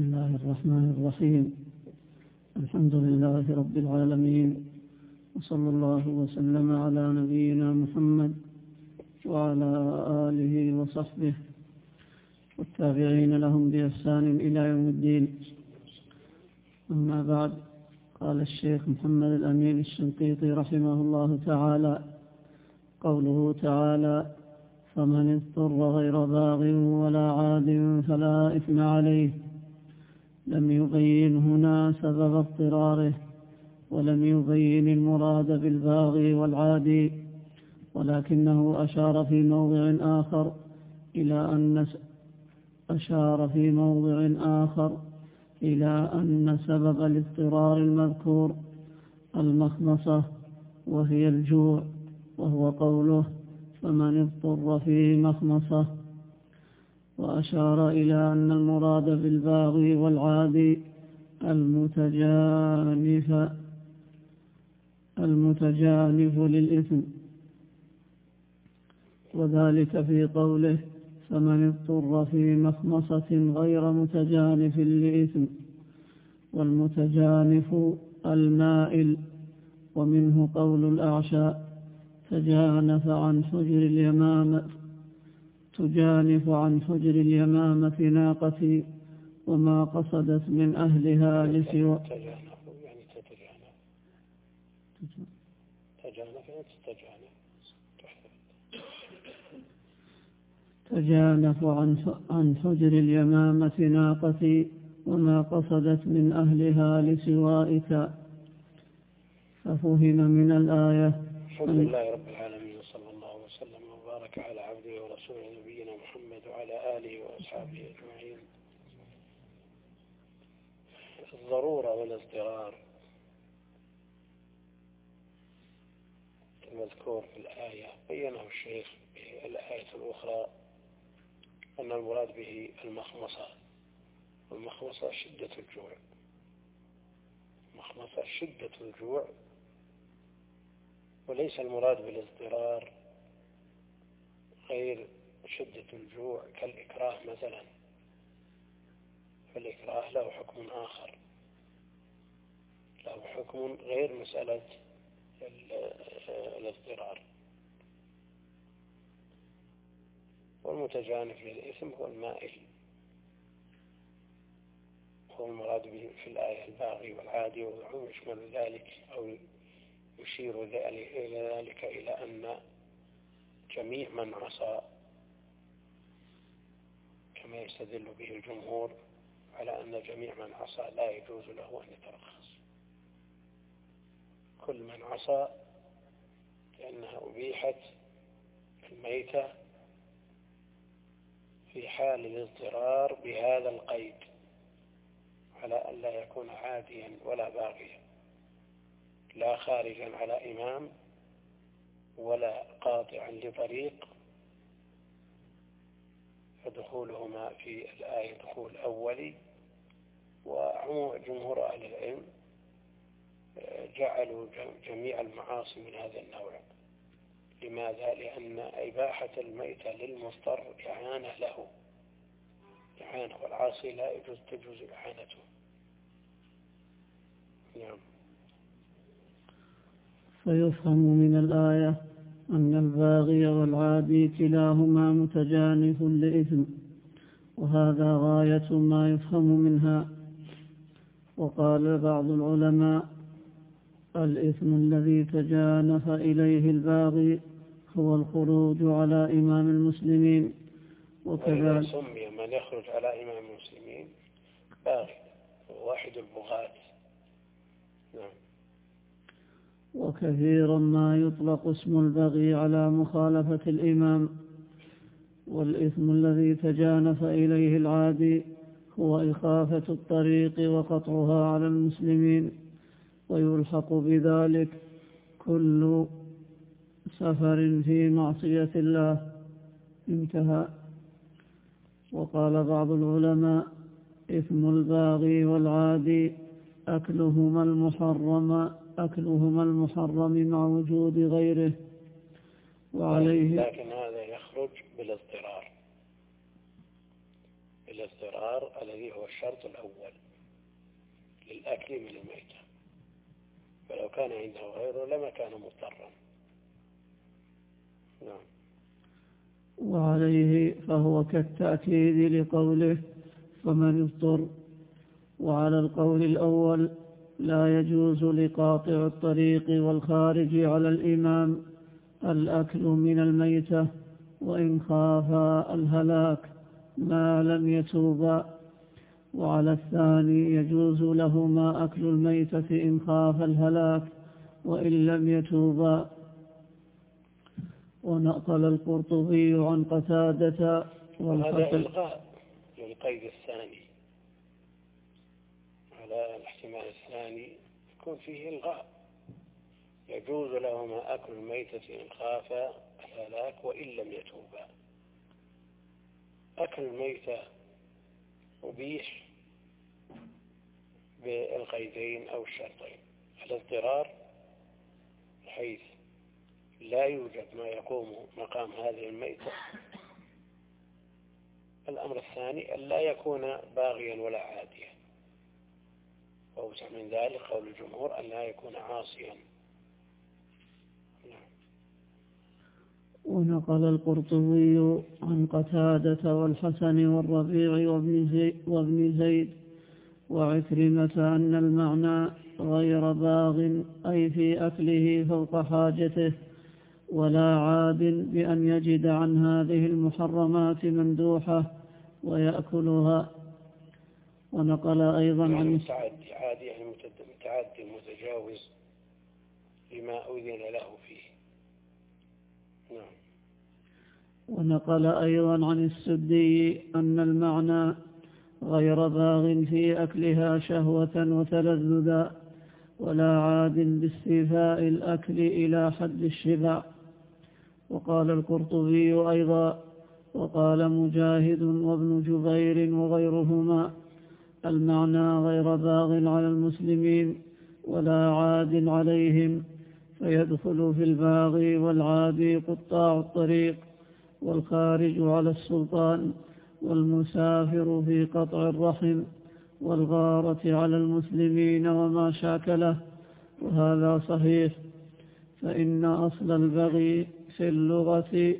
بسم الله الرحمن الرحيم الحمد لله رب العالمين وصلى الله وسلم على نبينا محمد وعلى آله وصحبه والتابعين لهم بإحسان إلى يوم الدين أما بعد قال الشيخ محمد الأمين الشنقيطي رحمه الله تعالى قوله تعالى فمن اضطر غير باغ ولا عاد فلا إثم عليه لم يبين هنا سبب اضطراره ولم يبين المراد بالباغي والعادي ولكنه أشار في موضع آخر إلى أن أشار في موضع آخر إلى أن سبب الاضطرار المذكور المخمصة وهي الجوع وهو قوله فمن اضطر في مخمصة وأشار إلى أن المراد بالباغي والعادي المتجانف المتجانف للإثم. وذلك في قوله فمن اضطر في مخمصة غير متجانف لإثم والمتجانف المائل ومنه قول الأعشى تجانف عن حجر اليمامة تجانف عن حجر اليمامة ناقتي وما قصدت من أهلها لسوى تجانف عن عن حجر اليمامة ناقتي وما قصدت من أهلها لسوائك. ففهم من الآية الحمد لله رب العالمين وصلى الله وسلم وبارك على عبده ورسوله محمد وعلى آله وأصحابه أجمعين. الضرورة والاضطرار المذكور في الآية بينه الشيخ في الآية الأخرى أن المراد به المخمصة. والمخمصة شدة الجوع. مخمصة شدة الجوع. وليس المراد بالاضطرار غير شدة الجوع كالإكراه مثلا. فالإكراه له حكم آخر. له حكم غير مسألة الاضطرار. والمتجانف للإثم هو المائل. هو المراد به في الآية الباغي والعادي والعم يشمل ذلك أو يشير إلى ذلك إلى أن جميع من عصى كما يستدل به الجمهور على أن جميع من عصى لا يجوز له أن يترخص. كل من عصى لأنها أبيحت الميتة في حال الاضطرار بهذا القيد على أن لا يكون عاديا ولا باغيا لا خارجا على إمام ولا قاطعا لطريق فدخولهما في الآية دخول أولي وعموم جمهور أهل العلم جعلوا جميع المعاصي من هذا النوع. لماذا؟ لأن إباحة الميتة للمضطر إعانة له. إعانة والعاصي لا يجوز تجوز إعانته. نعم. فيفهم من الآية أن الباغي والعادي كلاهما متجانف لإثم وهذا غاية ما يفهم منها. وقال بعض العلماء الإثم الذي تجانف إليه الباغي هو الخروج على إمام المسلمين وكذلك سمي من يخرج على إمام المسلمين باغي واحد البغاة. نعم. وكثيرا ما يطلق اسم البغي على مخالفة الإمام والإثم الذي تجانف إليه العادي هو إخافة الطريق وقطعها على المسلمين ويلحق بذلك كل سفر في معصية الله. انتهى. وقال بعض العلماء إثم الباغي والعادي أكلهما المحرم أكلهما المحرم مع وجود غيره وعليه لكن هذا يخرج بالاضطرار. الاضطرار الذي هو الشرط الأول للأكل من الميتة. فلو كان عنده غيره لما كان مضطرا. نعم. وعليه فهو كالتأكيد لقوله فمن اضطر. وعلى القول الأول لا يجوز لقاطع الطريق والخارج على الإمام. الأكل من الميتة وإن خافا الهلاك ما لم يتوبا وعلى الثاني يجوز لهما أكل الميتة إن خاف الهلاك وإن لم يتوبا ونقل القرطبي عن قتادة وهذا إلغاء للقيد الثاني. على الاحتمال الثاني يكون فيه إلغاء. يجوز لهما أكل الميتة إن خاف الهلاك وإن لم يتوبا. أكل الميتة أبيح بالقيدين أو الشرطين. الاضطرار حيث لا يوجد ما يقوم مقام هذه الميتة. الأمر الثاني أن لا يكون باغيا ولا عاديا. وأوسع من ذلك قول الجمهور أن لا يكون عاصيا نعم. ونقل القرطبي عن قتادة والحسن والربيع وابن وابن زيد وعكرمة أن المعنى غير باغ أي في أكله فوق حاجته ولا عاد بأن يجد عن هذه المحرمات مندوحة ويأكلها ونقل أيضا عن يعني متعدي عادي يعني متعدي متجاوز لما أذن له فيه. نعم. ونقل أيضا عن السدي أن المعنى غير باغ في أكلها شهوة وتلذذا ولا عاد باستيفاء الأكل إلى حد الشبع. وقال القرطبي أيضا وقال مجاهد وابن جبير وغيرهما المعنى غير باغ على المسلمين ولا عاد عليهم فيدخل في الباغي والعادي قطاع الطريق والخارج على السلطان والمسافر في قطع الرحم والغارة على المسلمين وما شاكله وهذا صحيح. فإن أصل البغي في اللغة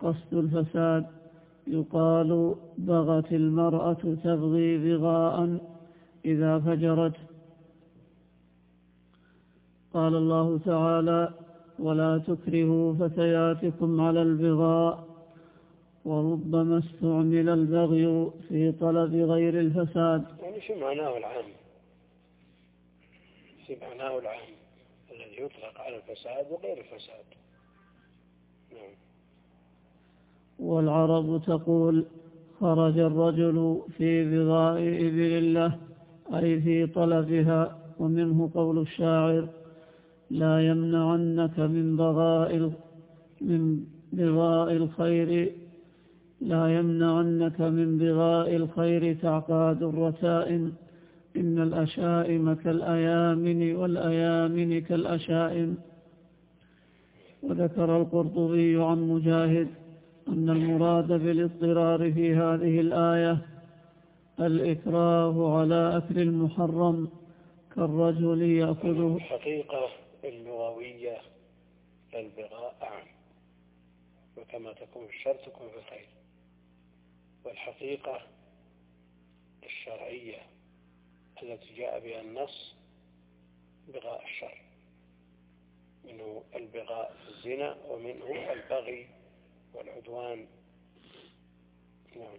قصد الفساد يقال بغت المرأة تبغي بغاء إذا فجرت. قال الله تعالى ولا تكرهوا فتياتكم على البغاء وربما استعمل البغي في طلب غير الفساد. يعني شو معناه العام؟ شو معناه العام الذي يطلق على الفساد وغير الفساد؟ نعم. والعرب تقول خرج الرجل في بغاء إبل له أي في طلبها ومنه قول الشاعر لا يمنعنك من بغاء من بغاء الخير لا يمنعنك من بغاء الخير تعقاد الرتائم. إن الأشائم كالأيامن والأيامن كالأشائم. وذكر القرطبي عن مجاهد أن المراد بالاضطرار في هذه الآية الإكراه على أكل المحرم كالرجل يأخذه الحقيقة اللغوية للبغاء أعم وكما تكون الشر تكون في الخير. والحقيقة الشرعية التي جاء بها النص بغاء الشر منه البغاء في الزنا ومنه البغي والعدوان نعم